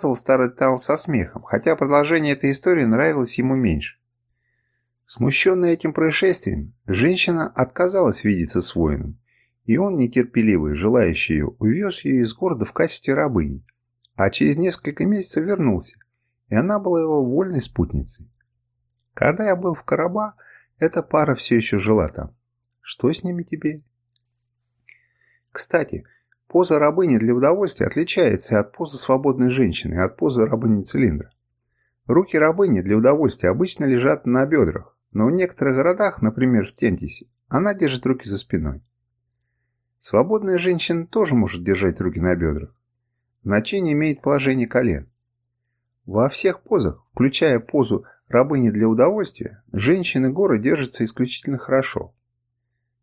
Рассел старый со смехом, хотя продолжение этой истории нравилось ему меньше. Смущенная этим происшествием, женщина отказалась видеться с воином, и он, нетерпеливый, желающий ее, увез ее из города в качестве рабыни, а через несколько месяцев вернулся, и она была его вольной спутницей. Когда я был в Караба, эта пара все еще жила там. Что с ними теперь? Кстати, Поза рабыни для удовольствия отличается от позы свободной женщины и от позы рабыни цилиндра. Руки рабыни для удовольствия обычно лежат на бедрах, но в некоторых городах, например в Тентисе, она держит руки за спиной. Свободная женщина тоже может держать руки на бедрах. Значение имеет положение колен. Во всех позах, включая позу рабыни для удовольствия, женщины горы держатся исключительно хорошо.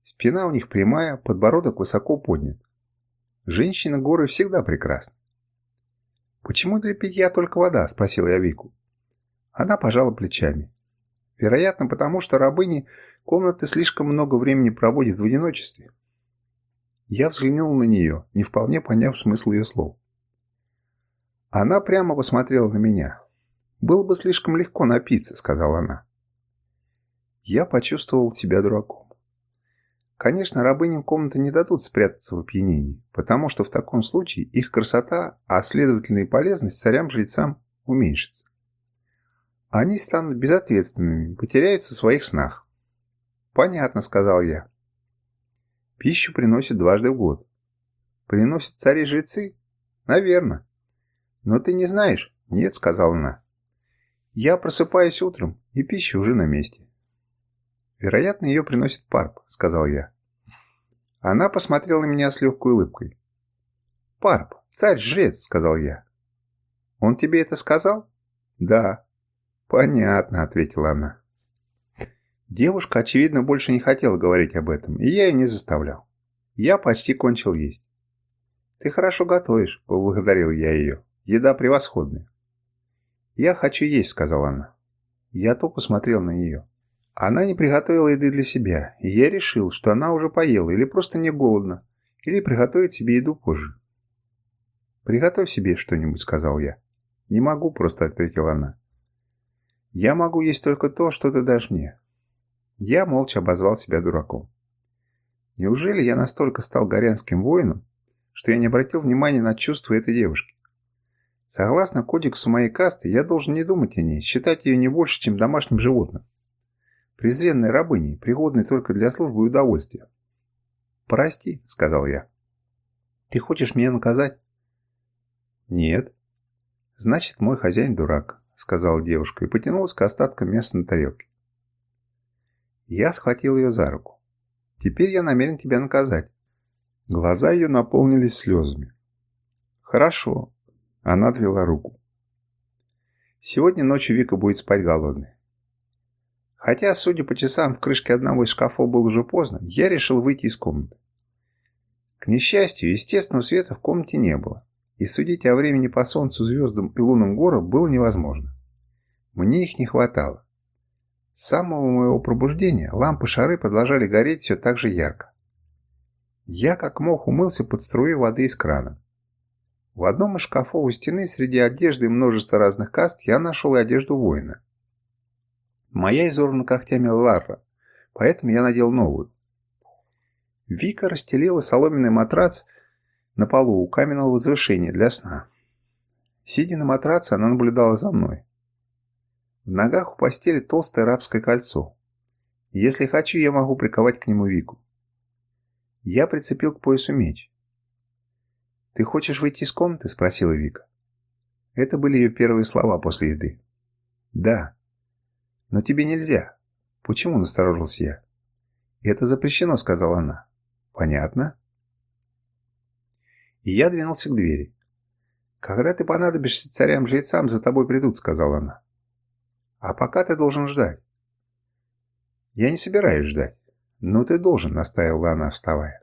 Спина у них прямая, подбородок высоко поднят. Женщина горы всегда прекрасна. «Почему для питья только вода?» – спросил я Вику. Она пожала плечами. Вероятно, потому что рабыни комнаты слишком много времени проводят в одиночестве. Я взглянул на нее, не вполне поняв смысл ее слов. Она прямо посмотрела на меня. «Было бы слишком легко напиться», — сказала она. Я почувствовал себя дураком. Конечно, рабыням комнаты не дадут спрятаться в опьянении, потому что в таком случае их красота, а следовательно и полезность царям-жрецам уменьшится. Они станут безответственными, потеряются в своих снах. «Понятно», — сказал я. «Пищу приносят дважды в год». «Приносят цари-жрецы?» «Наверно». «Но ты не знаешь?» «Нет», — сказала она. «Я просыпаюсь утром, и пища уже на месте. «Вероятно, ее приносит Парп», — сказал я. Она посмотрела на меня с легкой улыбкой. «Парп, царь-жрец», — сказал я. «Он тебе это сказал?» «Да». «Понятно», — ответила она. Девушка, очевидно, больше не хотела говорить об этом, и я ее не заставлял. Я почти кончил есть. «Ты хорошо готовишь», — поблагодарил я ее. «Еда превосходная». «Я хочу есть», — сказала она. Я то посмотрел на нее. Она не приготовила еды для себя, и я решил, что она уже поела или просто не голодна, или приготовит себе еду позже. «Приготовь себе что-нибудь», — сказал я. «Не могу», — просто ответила она. «Я могу есть только то, что ты дашь мне». Я молча обозвал себя дураком. Неужели я настолько стал горянским воином, что я не обратил внимания на чувства этой девушки? Согласно кодексу моей касты, я должен не думать о ней, считать ее не больше, чем домашним животным презренной рабыней, пригодной только для службы и удовольствия. «Прости», — сказал я. «Ты хочешь меня наказать?» «Нет». «Значит, мой хозяин дурак», — сказала девушка и потянулась к остаткам мяса на тарелке. Я схватил ее за руку. «Теперь я намерен тебя наказать». Глаза ее наполнились слезами. «Хорошо», — она отвела руку. «Сегодня ночью Вика будет спать голодной. Хотя, судя по часам, в крышке одного из шкафов было уже поздно, я решил выйти из комнаты. К несчастью, естественного света в комнате не было, и судить о времени по солнцу, звездам и лунам гора было невозможно. Мне их не хватало. С самого моего пробуждения лампы-шары продолжали гореть все так же ярко. Я как мог умылся под струей воды из крана. В одном из шкафов у стены среди одежды и множества разных каст я нашел и одежду воина. Моя изорвана когтями ларва, поэтому я надел новую. Вика расстелила соломенный матрац на полу у каменного возвышения для сна. Сидя на матраце, она наблюдала за мной. В ногах у постели толстое рабское кольцо. Если хочу, я могу приковать к нему Вику. Я прицепил к поясу меч. «Ты хочешь выйти из комнаты?» – спросила Вика. Это были ее первые слова после еды. «Да», «Но тебе нельзя». «Почему?» – насторожился я. «Это запрещено», – сказала она. «Понятно». И я двинулся к двери. «Когда ты понадобишься царям-жрецам, за тобой придут», – сказала она. «А пока ты должен ждать». «Я не собираюсь ждать». Но ты должен», – настаивала она, вставая.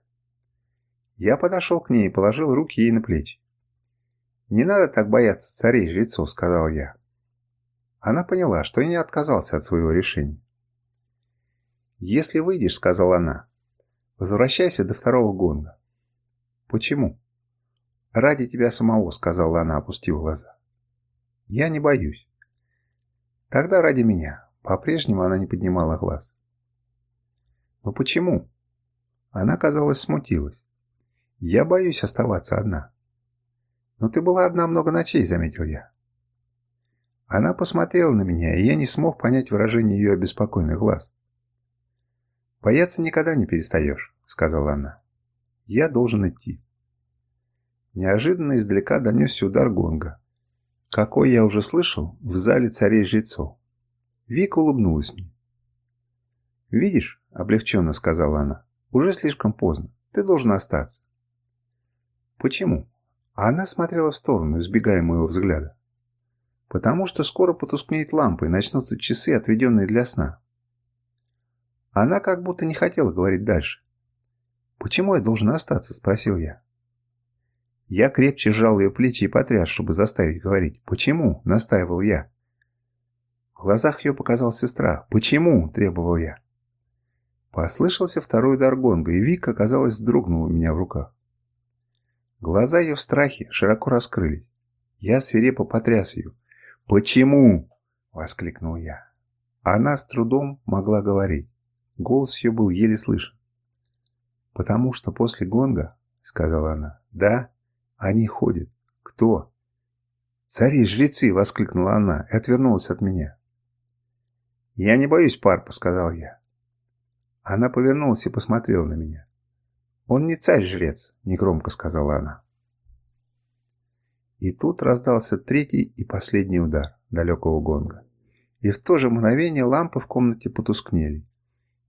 Я подошел к ней и положил руки ей на плечи. «Не надо так бояться царей-жрецов», – сказал я. Она поняла, что не отказался от своего решения. «Если выйдешь», — сказала она, — «возвращайся до второго гонга». «Почему?» «Ради тебя самого», — сказала она, опустив глаза. «Я не боюсь». «Тогда ради меня». По-прежнему она не поднимала глаз. «Но почему?» Она, казалось, смутилась. «Я боюсь оставаться одна». «Но ты была одна много ночей», — заметил я. Она посмотрела на меня, и я не смог понять выражение ее обеспокоенных глаз. «Бояться никогда не перестаешь», — сказала она. «Я должен идти». Неожиданно издалека донесся удар гонга. Какой я уже слышал в зале царей жрецов. Вика улыбнулась мне. «Видишь», — облегченно сказала она, — «уже слишком поздно. Ты должен остаться». «Почему?» Она смотрела в сторону, избегая моего взгляда потому что скоро потускнеют лампы и начнутся часы, отведенные для сна. Она как будто не хотела говорить дальше. «Почему я должен остаться?» – спросил я. Я крепче сжал ее плечи и потряс, чтобы заставить говорить. «Почему?» – настаивал я. В глазах ее показалась сестра. «Почему?» – требовал я. Послышался второй удар гонга, и Вика, оказалось, вздрогнула у меня в руках. Глаза ее в страхе широко раскрылись. Я свирепо потряс ее. «Почему?» — воскликнул я. Она с трудом могла говорить. Голос ее был еле слышен. «Потому что после гонга, — сказала она, — да, они ходят. Кто?» «Цари и жрецы!» — воскликнула она и отвернулась от меня. «Я не боюсь парпа», — сказал я. Она повернулась и посмотрела на меня. «Он не царь-жрец», — негромко сказала она. И тут раздался третий и последний удар далекого гонга. И в то же мгновение лампы в комнате потускнели.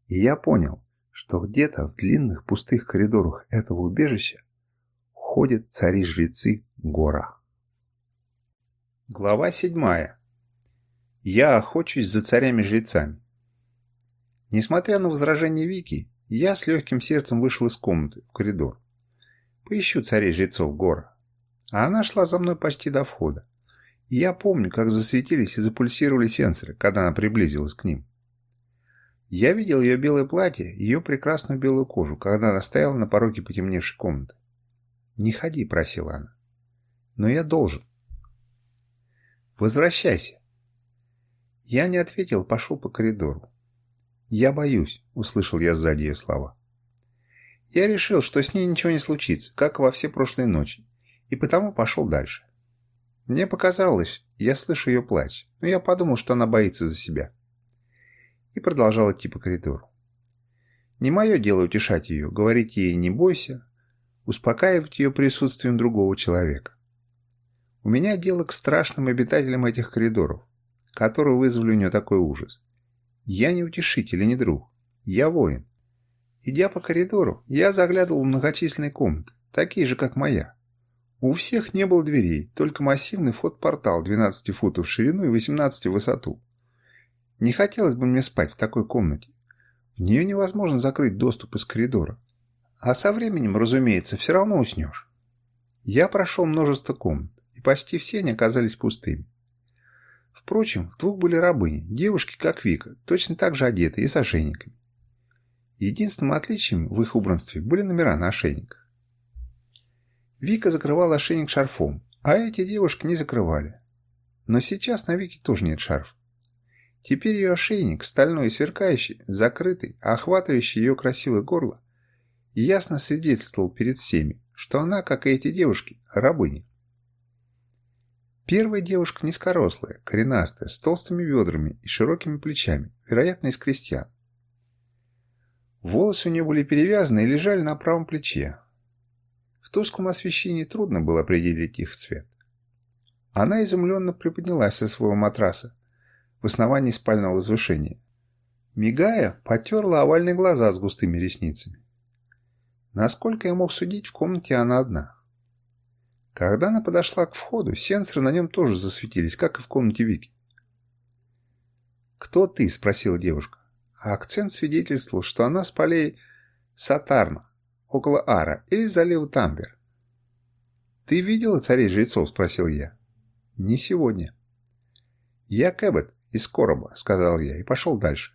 И я понял, что где-то в длинных пустых коридорах этого убежища ходят цари-жрецы гора. Глава седьмая. Я охочусь за царями-жрецами. Несмотря на возражение Вики, я с легким сердцем вышел из комнаты в коридор. Поищу царей-жрецов гора. А она шла за мной почти до входа. И я помню, как засветились и запульсировали сенсоры, когда она приблизилась к ним. Я видел ее белое платье, ее прекрасную белую кожу, когда она стояла на пороге потемневшей комнаты. «Не ходи», — просила она. «Но я должен». «Возвращайся». Я не ответил, пошел по коридору. «Я боюсь», — услышал я сзади ее слова. Я решил, что с ней ничего не случится, как во все прошлые ночи, и потому пошел дальше. Мне показалось, я слышу ее плач, но я подумал, что она боится за себя. И продолжал идти по коридору. Не мое дело утешать ее, говорить ей «не бойся», успокаивать ее присутствием другого человека. У меня дело к страшным обитателям этих коридоров, которые вызвали у нее такой ужас. Я не утешитель и не друг. Я воин. Идя по коридору, я заглядывал в многочисленные комнаты, такие же, как моя. У всех не было дверей, только массивный вход-портал 12 футов в ширину и 18 в высоту. Не хотелось бы мне спать в такой комнате. В нее невозможно закрыть доступ из коридора. А со временем, разумеется, все равно уснешь. Я прошел множество комнат, и почти все они оказались пустыми. Впрочем, в двух были рабыни, девушки, как Вика, точно так же одеты и с ошейниками. Единственным отличием в их убранстве были номера на ошейниках. Вика закрывала ошейник шарфом, а эти девушки не закрывали. Но сейчас на Вике тоже нет шарф. Теперь ее ошейник, стальной и сверкающий, закрытый, охватывающий ее красивое горло, ясно свидетельствовал перед всеми, что она, как и эти девушки, рабыня. Первая девушка низкорослая, коренастая, с толстыми бедрами и широкими плечами, вероятно, из крестьян. Волосы у нее были перевязаны и лежали на правом плече, в тусклом освещении трудно было определить их цвет. Она изумленно приподнялась со своего матраса в основании спального возвышения. Мигая, потерла овальные глаза с густыми ресницами. Насколько я мог судить, в комнате она одна. Когда она подошла к входу, сенсоры на нем тоже засветились, как и в комнате Вики. «Кто ты?» – спросила девушка. А акцент свидетельствовал, что она с полей Сатарна, около Ара, или залива Тамбер. «Ты видела царей-жрецов?» – спросил я. «Не сегодня». «Я Кэббет из Короба», – сказал я и пошел дальше.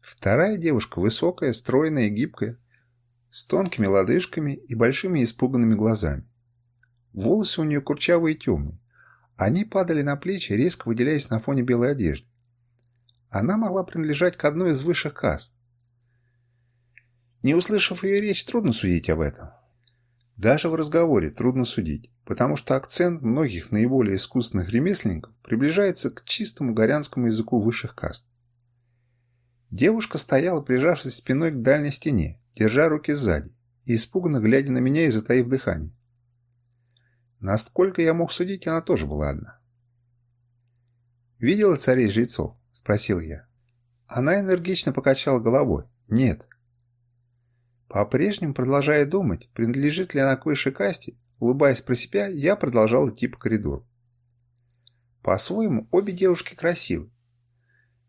Вторая девушка высокая, стройная и гибкая, с тонкими лодыжками и большими испуганными глазами. Волосы у нее курчавые и темные. Они падали на плечи, резко выделяясь на фоне белой одежды. Она могла принадлежать к одной из высших каст, не услышав ее речь, трудно судить об этом. Даже в разговоре трудно судить, потому что акцент многих наиболее искусных ремесленников приближается к чистому горянскому языку высших каст. Девушка стояла, прижавшись спиной к дальней стене, держа руки сзади, и испуганно глядя на меня и затаив дыхание. Насколько я мог судить, она тоже была одна. «Видела царей жрецов?» – спросил я. Она энергично покачала головой. «Нет, по-прежнему, продолжая думать, принадлежит ли она к высшей касте, улыбаясь про себя, я продолжал идти по коридору. По-своему, обе девушки красивы.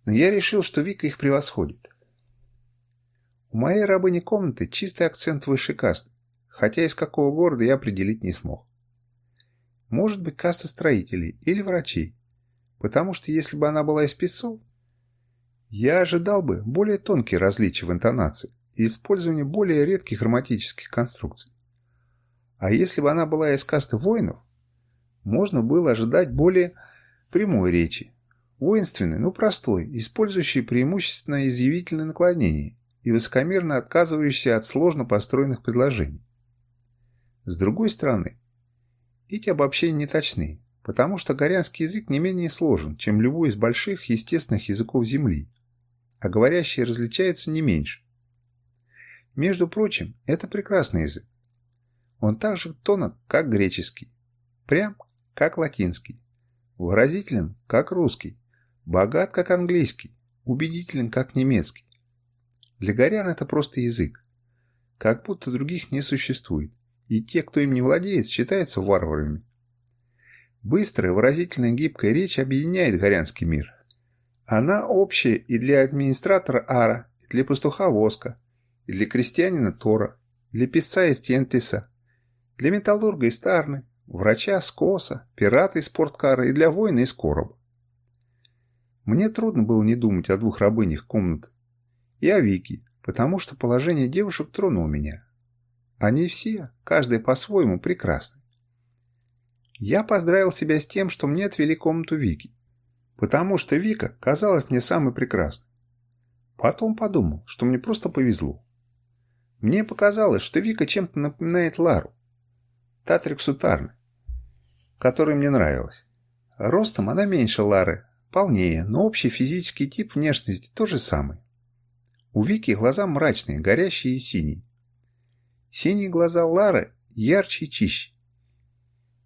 Но я решил, что Вика их превосходит. У моей рабыни комнаты чистый акцент высшей касты, хотя из какого города я определить не смог. Может быть, каста строителей или врачей, потому что если бы она была из песцов, я ожидал бы более тонкие различия в интонации и использование более редких хроматических конструкций. А если бы она была из касты воинов, можно было ожидать более прямой речи. Воинственной, но простой, использующей преимущественно изъявительное наклонение и высокомерно отказывающейся от сложно построенных предложений. С другой стороны, эти обобщения не точны, потому что горянский язык не менее сложен, чем любой из больших естественных языков Земли, а говорящие различаются не меньше. Между прочим, это прекрасный язык. Он так же тонок, как греческий, прям, как латинский, выразителен, как русский, богат, как английский, убедителен, как немецкий. Для горян это просто язык. Как будто других не существует, и те, кто им не владеет, считаются варварами. Быстрая, выразительная, гибкая речь объединяет горянский мир. Она общая и для администратора Ара, и для пастуха Воска, и для крестьянина Тора, для писца из Тентиса, для металлурга из Тарны, врача из Коса, пирата из спорткара и для воина из Короба. Мне трудно было не думать о двух рабынях комнат и о Вике, потому что положение девушек тронуло меня. Они все, каждая по-своему, прекрасны. Я поздравил себя с тем, что мне отвели комнату Вики, потому что Вика казалась мне самой прекрасной. Потом подумал, что мне просто повезло. Мне показалось, что Вика чем-то напоминает Лару. Татриксу Тарны, которая мне нравилась. Ростом она меньше Лары, полнее, но общий физический тип внешности тот же самый. У Вики глаза мрачные, горящие и синие. Синие глаза Лары ярче и чище.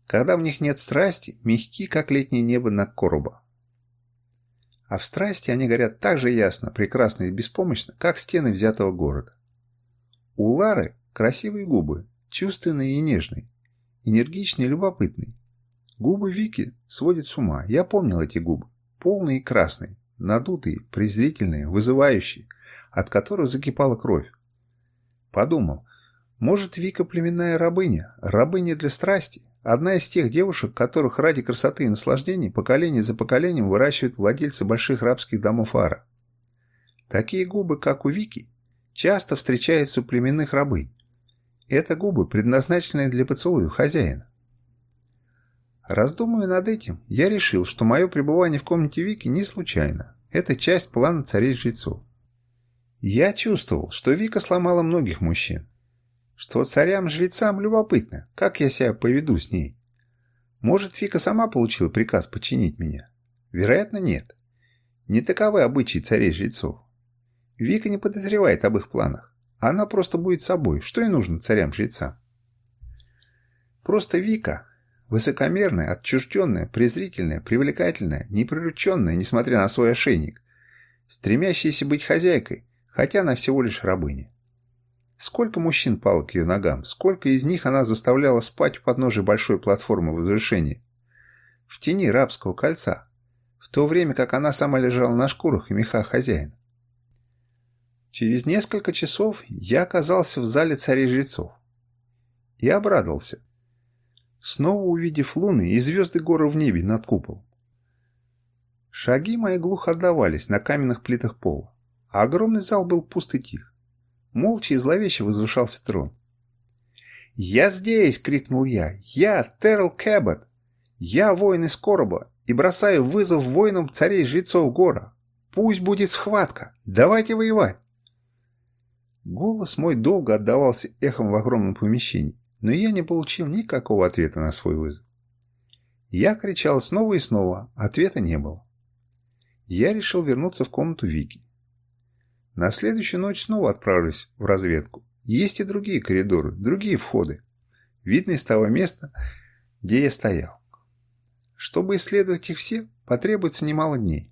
Когда в них нет страсти, мягки, как летнее небо на короба. А в страсти они горят так же ясно, прекрасно и беспомощно, как стены взятого города. У Лары красивые губы, чувственные и нежные, энергичные и любопытные. Губы Вики сводят с ума, я помнил эти губы, полные и красные, надутые, презрительные, вызывающие, от которых закипала кровь. Подумал, может Вика племенная рабыня, рабыня для страсти, одна из тех девушек, которых ради красоты и наслаждений поколение за поколением выращивают владельцы больших рабских домов Ара. Такие губы, как у Вики, часто встречается у племенных рабынь. Это губы, предназначенные для поцелуя хозяина. Раздумывая над этим, я решил, что мое пребывание в комнате Вики не случайно. Это часть плана царей-жрецов. Я чувствовал, что Вика сломала многих мужчин. Что царям-жрецам любопытно, как я себя поведу с ней. Может, Вика сама получила приказ подчинить меня? Вероятно, нет. Не таковы обычаи царей-жрецов. Вика не подозревает об их планах. Она просто будет собой, что и нужно царям жреца. Просто Вика высокомерная, отчужденная, презрительная, привлекательная, неприрученная, несмотря на свой ошейник, стремящаяся быть хозяйкой, хотя она всего лишь рабыня. Сколько мужчин пало к ее ногам, сколько из них она заставляла спать у подножия большой платформы возвышения. В тени рабского кольца, в то время как она сама лежала на шкурах и мехах хозяина. Через несколько часов я оказался в зале царей жрецов. И обрадовался. Снова увидев луны и звезды горы в небе над куполом. Шаги мои глухо отдавались на каменных плитах пола, а огромный зал был пуст и тих. Молча и зловеще возвышался трон. «Я здесь!» — крикнул я. «Я Терл Кэббет! Я воин из короба и бросаю вызов воинам царей жрецов гора! Пусть будет схватка! Давайте воевать!» Голос мой долго отдавался эхом в огромном помещении, но я не получил никакого ответа на свой вызов. Я кричал снова и снова, ответа не было. Я решил вернуться в комнату Вики. На следующую ночь снова отправлюсь в разведку. Есть и другие коридоры, другие входы. Видно из того места, где я стоял. Чтобы исследовать их все, потребуется немало дней.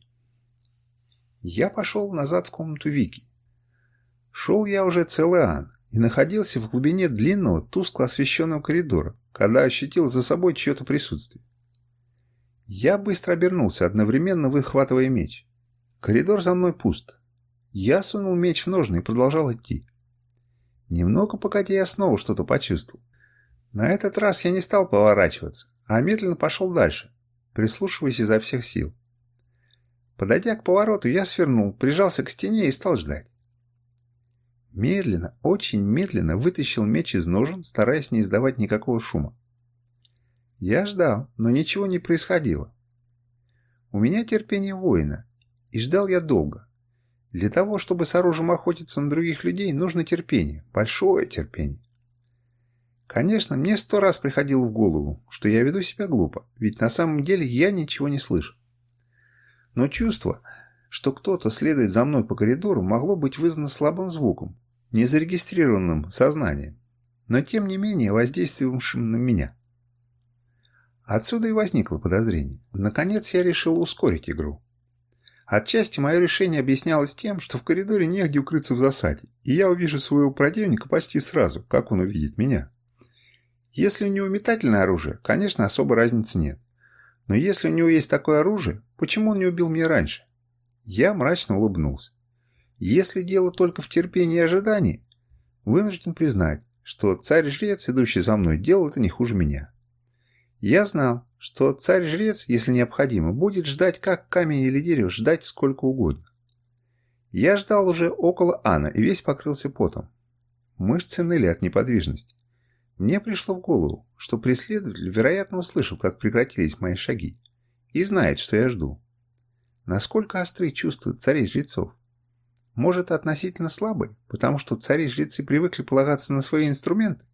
Я пошел назад в комнату Вики. Шел я уже целый ан и находился в глубине длинного, тускло освещенного коридора, когда ощутил за собой чье-то присутствие. Я быстро обернулся, одновременно выхватывая меч. Коридор за мной пуст. Я сунул меч в ножны и продолжал идти. Немного погодя я снова что-то почувствовал. На этот раз я не стал поворачиваться, а медленно пошел дальше, прислушиваясь изо всех сил. Подойдя к повороту, я свернул, прижался к стене и стал ждать. Медленно, очень медленно вытащил меч из ножен, стараясь не издавать никакого шума. Я ждал, но ничего не происходило. У меня терпение воина, и ждал я долго. Для того, чтобы с оружием охотиться на других людей, нужно терпение, большое терпение. Конечно, мне сто раз приходило в голову, что я веду себя глупо, ведь на самом деле я ничего не слышу. Но чувство, что кто-то следует за мной по коридору, могло быть вызвано слабым звуком, незарегистрированным сознанием, но тем не менее воздействовавшим на меня. Отсюда и возникло подозрение. Наконец я решил ускорить игру. Отчасти мое решение объяснялось тем, что в коридоре негде укрыться в засаде, и я увижу своего противника почти сразу, как он увидит меня. Если у него метательное оружие, конечно, особой разницы нет. Но если у него есть такое оружие, почему он не убил меня раньше? Я мрачно улыбнулся. Если дело только в терпении и ожидании, вынужден признать, что царь-жрец, идущий за мной, делал это не хуже меня. Я знал, что царь-жрец, если необходимо, будет ждать как камень или дерево, ждать сколько угодно. Я ждал уже около Анна и весь покрылся потом. Мышцы ныли от неподвижности. Мне пришло в голову, что преследователь, вероятно, услышал, как прекратились мои шаги, и знает, что я жду. Насколько острые чувства царей-жрецов? Может, относительно слабый, потому что цари-жрецы привыкли полагаться на свои инструменты.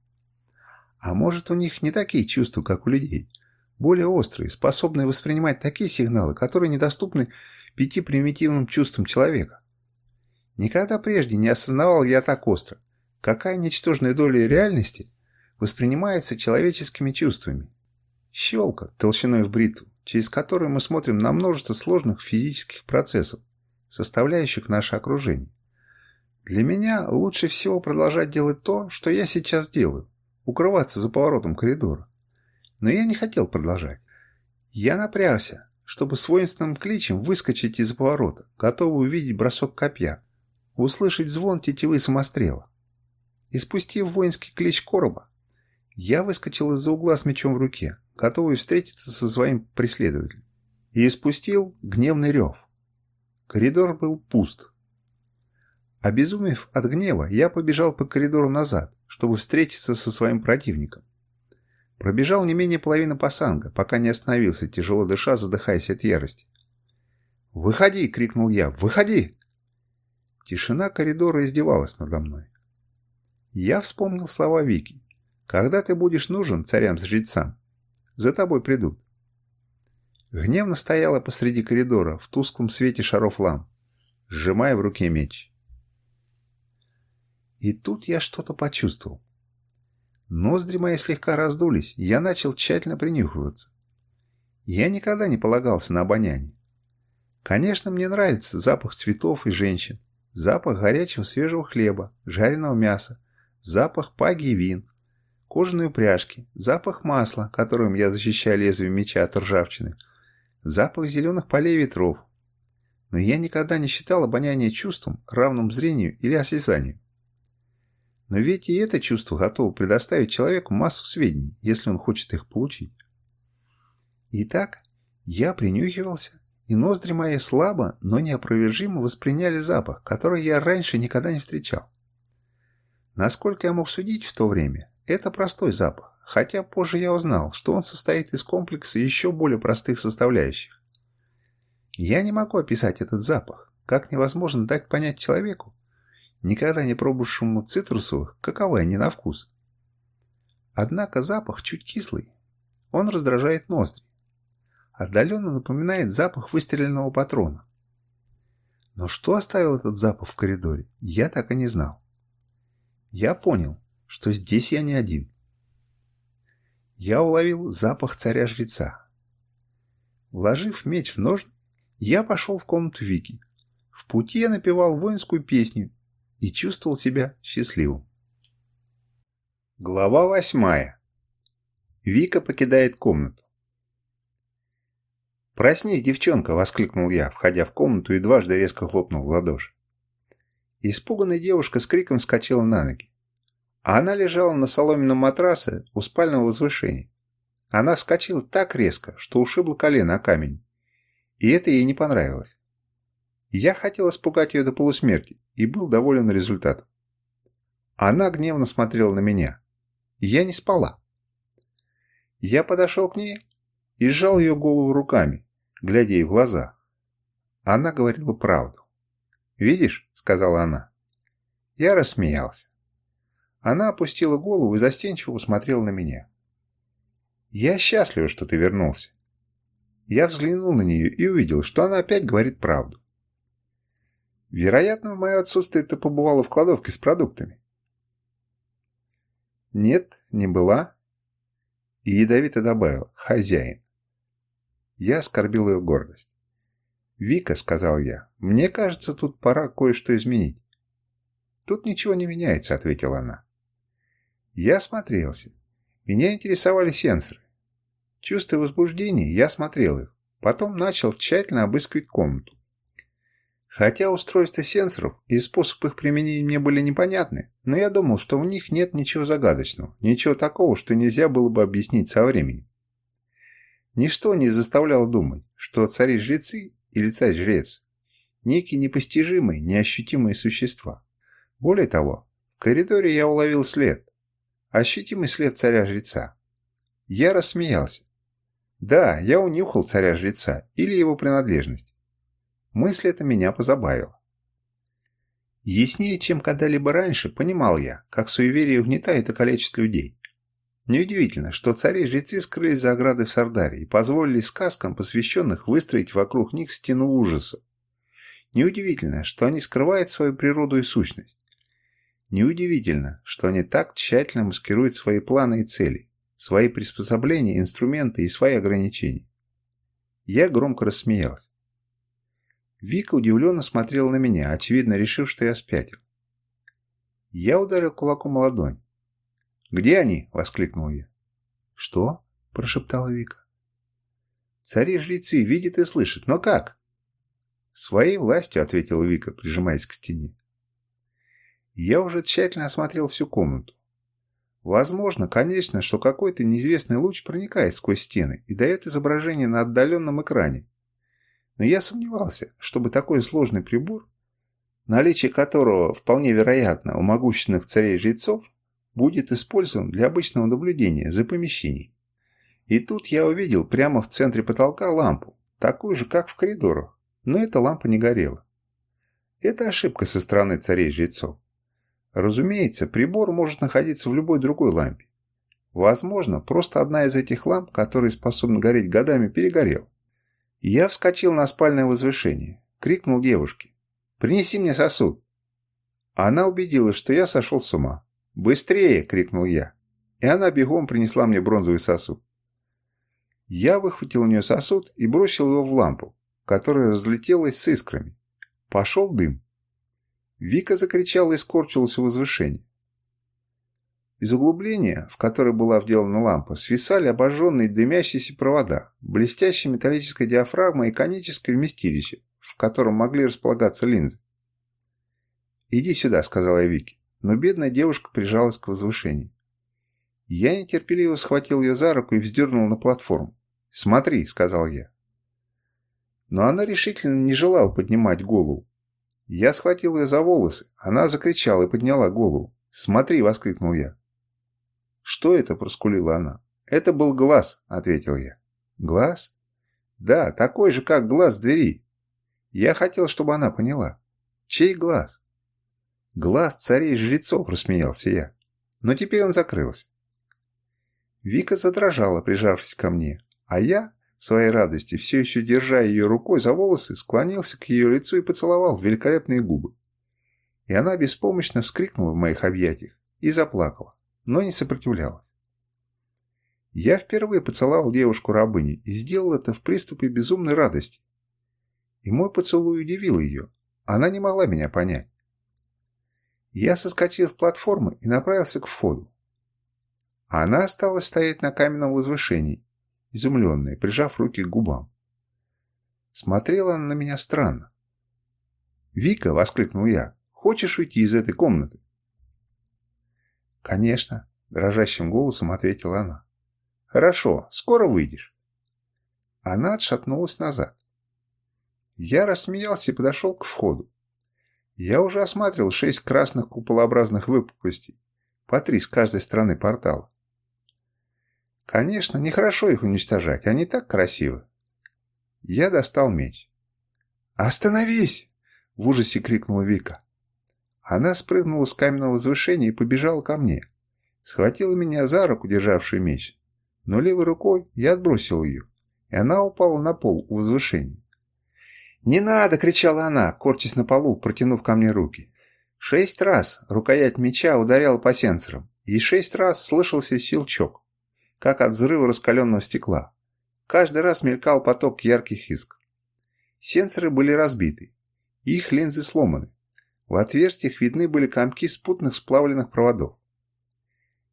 А может, у них не такие чувства, как у людей, более острые, способные воспринимать такие сигналы, которые недоступны пяти примитивным чувствам человека. Никогда прежде не осознавал я так остро, какая ничтожная доля реальности воспринимается человеческими чувствами. Щелка толщиной в бритву, через которую мы смотрим на множество сложных физических процессов, составляющих наше окружение. Для меня лучше всего продолжать делать то, что я сейчас делаю, укрываться за поворотом коридора. Но я не хотел продолжать. Я напрягся, чтобы с воинственным кличем выскочить из-за поворота, готовый увидеть бросок копья, услышать звон тетивы самострела. И спустив воинский клич короба, я выскочил из-за угла с мечом в руке, готовый встретиться со своим преследователем, и испустил гневный рев. Коридор был пуст. Обезумев от гнева, я побежал по коридору назад, чтобы встретиться со своим противником. Пробежал не менее половины пасанга, пока не остановился, тяжело дыша, задыхаясь от ярости. «Выходи!» — крикнул я. «Выходи!» Тишина коридора издевалась надо мной. Я вспомнил слова Вики. «Когда ты будешь нужен царям-жрецам, за тобой придут. Гневно стояла посреди коридора, в тусклом свете шаров лам, сжимая в руке меч. И тут я что-то почувствовал. Ноздри мои слегка раздулись, я начал тщательно принюхиваться. Я никогда не полагался на обоняние. Конечно, мне нравится запах цветов и женщин, запах горячего свежего хлеба, жареного мяса, запах паги и вин, кожаные упряжки, запах масла, которым я защищаю лезвие меча от ржавчины – запах зеленых полей ветров. Но я никогда не считал обоняние чувством, равным зрению или осязанию. Но ведь и это чувство готово предоставить человеку массу сведений, если он хочет их получить. Итак, я принюхивался, и ноздри мои слабо, но неопровержимо восприняли запах, который я раньше никогда не встречал. Насколько я мог судить в то время, это простой запах, хотя позже я узнал, что он состоит из комплекса еще более простых составляющих. Я не могу описать этот запах, как невозможно дать понять человеку, никогда не пробовавшему цитрусовых, каковы они на вкус. Однако запах чуть кислый, он раздражает ноздри. Отдаленно напоминает запах выстреленного патрона. Но что оставил этот запах в коридоре, я так и не знал. Я понял, что здесь я не один – я уловил запах царя-жреца. Вложив меч в ножны, я пошел в комнату Вики. В пути я напевал воинскую песню и чувствовал себя счастливым. Глава восьмая. Вика покидает комнату. «Проснись, девчонка!» – воскликнул я, входя в комнату и дважды резко хлопнул в ладоши. Испуганная девушка с криком вскочила на ноги а она лежала на соломенном матрасе у спального возвышения. Она вскочила так резко, что ушибла колено о камень. И это ей не понравилось. Я хотел испугать ее до полусмерти и был доволен результатом. Она гневно смотрела на меня. Я не спала. Я подошел к ней и сжал ее голову руками, глядя ей в глаза. Она говорила правду. «Видишь?» — сказала она. Я рассмеялся. Она опустила голову и застенчиво усмотрела на меня. «Я счастлива, что ты вернулся». Я взглянул на нее и увидел, что она опять говорит правду. «Вероятно, в мое отсутствие ты побывала в кладовке с продуктами». «Нет, не была». И ядовито добавил «хозяин». Я оскорбил ее гордость. «Вика», — сказал я, — «мне кажется, тут пора кое-что изменить». «Тут ничего не меняется», — ответила она. Я смотрелся. Меня интересовали сенсоры. Чувствуя возбуждение, я смотрел их. Потом начал тщательно обыскивать комнату. Хотя устройства сенсоров и способ их применения мне были непонятны, но я думал, что в них нет ничего загадочного, ничего такого, что нельзя было бы объяснить со временем. Ничто не заставляло думать, что цари-жрецы или царь-жрец – некие непостижимые, неощутимые существа. Более того, в коридоре я уловил след, Ощутимый след царя-жреца. Я рассмеялся. Да, я унюхал царя-жреца или его принадлежность. Мысль эта меня позабавила. Яснее, чем когда-либо раньше, понимал я, как суеверие угнетает и калечит людей. Неудивительно, что цари-жрецы скрылись за ограды в Сардаре и позволили сказкам посвященных выстроить вокруг них стену ужаса. Неудивительно, что они скрывают свою природу и сущность. Неудивительно, что они так тщательно маскируют свои планы и цели, свои приспособления, инструменты и свои ограничения. Я громко рассмеялась. Вика удивленно смотрела на меня, очевидно решив, что я спятил. Я ударил кулаком о ладонь. «Где они?» – воскликнул я. «Что?» – прошептала Вика. «Цари-жрецы видят и слышат, но как?» «Своей властью», – ответила Вика, прижимаясь к стене. Я уже тщательно осмотрел всю комнату. Возможно, конечно, что какой-то неизвестный луч проникает сквозь стены и дает изображение на отдаленном экране. Но я сомневался, чтобы такой сложный прибор, наличие которого вполне вероятно у могущественных царей-жрецов, будет использован для обычного наблюдения за помещением. И тут я увидел прямо в центре потолка лампу, такую же, как в коридорах, но эта лампа не горела. Это ошибка со стороны царей-жрецов. Разумеется, прибор может находиться в любой другой лампе. Возможно, просто одна из этих ламп, которая способна гореть годами, перегорела. Я вскочил на спальное возвышение, крикнул девушке. «Принеси мне сосуд!» Она убедилась, что я сошел с ума. «Быстрее!» – крикнул я. И она бегом принесла мне бронзовый сосуд. Я выхватил у нее сосуд и бросил его в лампу, которая разлетелась с искрами. Пошел дым. Вика закричала и скорчилась в возвышении. Из углубления, в которое была вделана лампа, свисали обожженные дымящиеся провода, блестящая металлическая диафрагма и коническое вместилище, в котором могли располагаться линзы. «Иди сюда», — сказала я Вике, но бедная девушка прижалась к возвышению. Я нетерпеливо схватил ее за руку и вздернул на платформу. «Смотри», — сказал я. Но она решительно не желала поднимать голову, я схватил ее за волосы. Она закричала и подняла голову. «Смотри!» — воскликнул я. «Что это?» — проскулила она. «Это был глаз», — ответил я. «Глаз?» «Да, такой же, как глаз двери». Я хотел, чтобы она поняла. «Чей глаз?» «Глаз царей-жрецов», — рассмеялся я. Но теперь он закрылся. Вика задрожала, прижавшись ко мне, а я в своей радости, все еще держа ее рукой за волосы, склонился к ее лицу и поцеловал великолепные губы. И она беспомощно вскрикнула в моих объятиях и заплакала, но не сопротивлялась. Я впервые поцеловал девушку-рабыню и сделал это в приступе безумной радости. И мой поцелуй удивил ее. Она не могла меня понять. Я соскочил с платформы и направился к входу. Она осталась стоять на каменном возвышении изумленная, прижав руки к губам. Смотрела она на меня странно. «Вика!» — воскликнул я. «Хочешь уйти из этой комнаты?» «Конечно!» — дрожащим голосом ответила она. «Хорошо, скоро выйдешь». Она отшатнулась назад. Я рассмеялся и подошел к входу. Я уже осматривал шесть красных куполообразных выпуклостей, по три с каждой стороны портала. Конечно, нехорошо их уничтожать, они так красивы. Я достал меч. «Остановись!» – в ужасе крикнула Вика. Она спрыгнула с каменного возвышения и побежала ко мне. Схватила меня за руку, державшую меч, но левой рукой я отбросил ее, и она упала на пол у возвышения. «Не надо!» – кричала она, корчась на полу, протянув ко мне руки. Шесть раз рукоять меча ударяла по сенсорам, и шесть раз слышался силчок как от взрыва раскаленного стекла. Каждый раз мелькал поток ярких искр. Сенсоры были разбиты, их линзы сломаны. В отверстиях видны были комки спутных сплавленных проводов.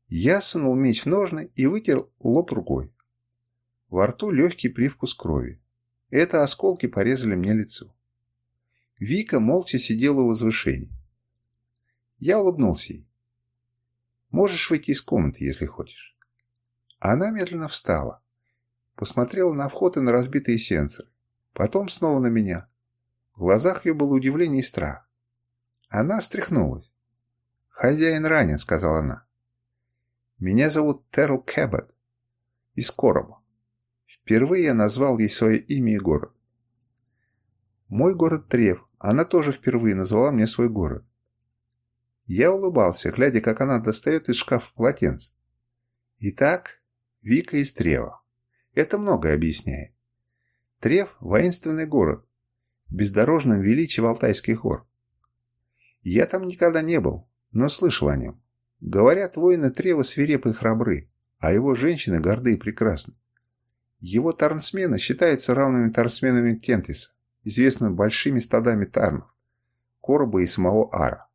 Я сунул меч в ножны и вытер лоб рукой. Во рту легкий привкус крови. Это осколки порезали мне лицо. Вика молча сидела у возвышении. Я улыбнулся ей. «Можешь выйти из комнаты, если хочешь». Она медленно встала. Посмотрела на вход и на разбитые сенсоры. Потом снова на меня. В глазах ее было удивление и страх. Она встряхнулась. «Хозяин ранен», — сказала она. «Меня зовут Терл Кэббет. Из Короба. Впервые я назвал ей свое имя и город. Мой город Трев. Она тоже впервые назвала мне свой город. Я улыбался, глядя, как она достает из шкафа полотенце. «Итак, Вика из Трева. Это многое объясняет. Трев – воинственный город. В бездорожном величии Алтайский хор. Я там никогда не был, но слышал о нем. Говорят, воины Трева свирепы и храбры, а его женщины горды и прекрасны. Его тарнсмены считаются равными тарнсменами Тентиса, известными большими стадами тарнов, Короба и самого Ара.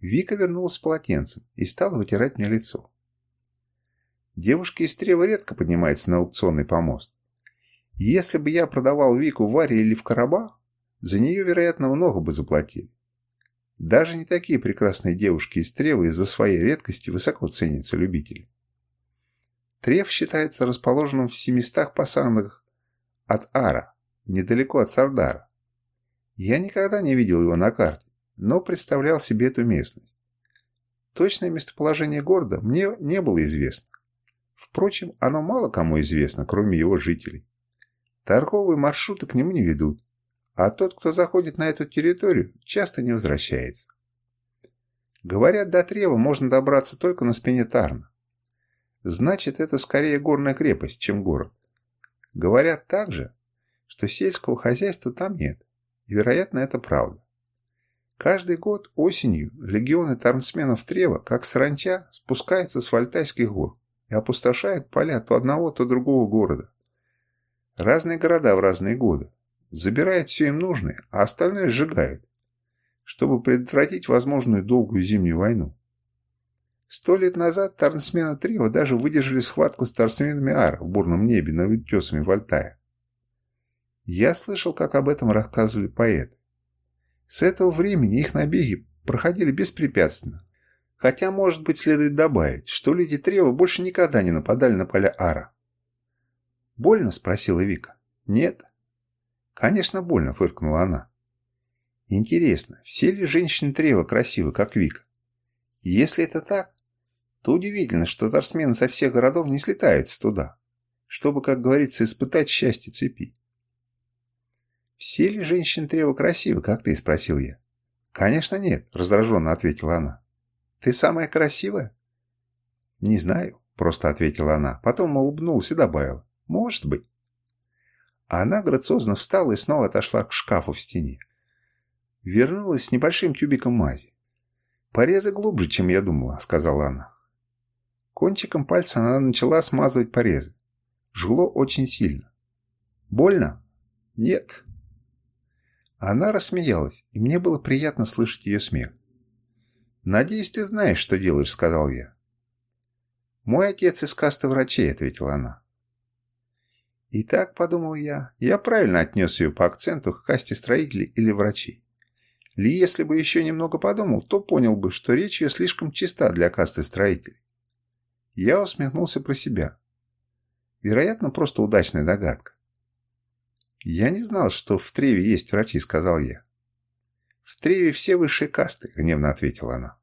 Вика вернулась с полотенцем и стала вытирать мне лицо. Девушки из Трева редко поднимаются на аукционный помост. Если бы я продавал Вику Варе или в Караба, за нее, вероятно, много бы заплатили. Даже не такие прекрасные девушки из Трева из-за своей редкости высоко ценятся любители. Трев считается расположенным в 700 пасангах от Ара, недалеко от Сардара. Я никогда не видел его на карте, но представлял себе эту местность. Точное местоположение города мне не было известно. Впрочем, оно мало кому известно, кроме его жителей. Торговые маршруты к нему не ведут, а тот, кто заходит на эту территорию, часто не возвращается. Говорят, до Трева можно добраться только на спине Тарна. Значит, это скорее горная крепость, чем город. Говорят также, что сельского хозяйства там нет, и, вероятно, это правда. Каждый год осенью легионы тарнсменов Трева, как саранча, спускаются с Вальтайских гор и опустошает поля то одного, то другого города. Разные города в разные годы. Забирает все им нужное, а остальное сжигает, чтобы предотвратить возможную долгую зимнюю войну. Сто лет назад тарнсмены трива даже выдержали схватку с тарнсменами Ар в бурном небе над утесами Вольтая. Я слышал, как об этом рассказывали поэты. С этого времени их набеги проходили беспрепятственно, Хотя, может быть, следует добавить, что люди Трева больше никогда не нападали на поля Ара. «Больно?» – спросила Вика. «Нет». «Конечно, больно», – фыркнула она. «Интересно, все ли женщины Трева красивы, как Вика? Если это так, то удивительно, что татарсмены со всех городов не слетаются туда, чтобы, как говорится, испытать счастье цепи». «Все ли женщины Трева красивы, как ты?» – спросил я. «Конечно нет», – раздраженно ответила она. Ты самая красивая?» «Не знаю», — просто ответила она. Потом улыбнулась и добавила. «Может быть». А она грациозно встала и снова отошла к шкафу в стене. Вернулась с небольшим тюбиком мази. «Порезы глубже, чем я думала», — сказала она. Кончиком пальца она начала смазывать порезы. Жгло очень сильно. «Больно?» «Нет». Она рассмеялась, и мне было приятно слышать ее смех. «Надеюсь, ты знаешь, что делаешь», — сказал я. «Мой отец из касты врачей», — ответила она. И так, подумал я, я правильно отнес ее по акценту к касте строителей или врачей. Ли, если бы еще немного подумал, то понял бы, что речь ее слишком чиста для касты строителей. Я усмехнулся про себя. Вероятно, просто удачная догадка. «Я не знал, что в Треве есть врачи», — сказал я. «В Треве все высшие касты», — гневно ответила она.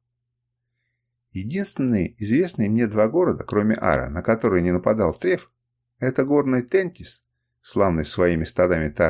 Единственные известные мне два города, кроме Ара, на которые не нападал Трев, это горный Тентис, славный своими стадами тарн,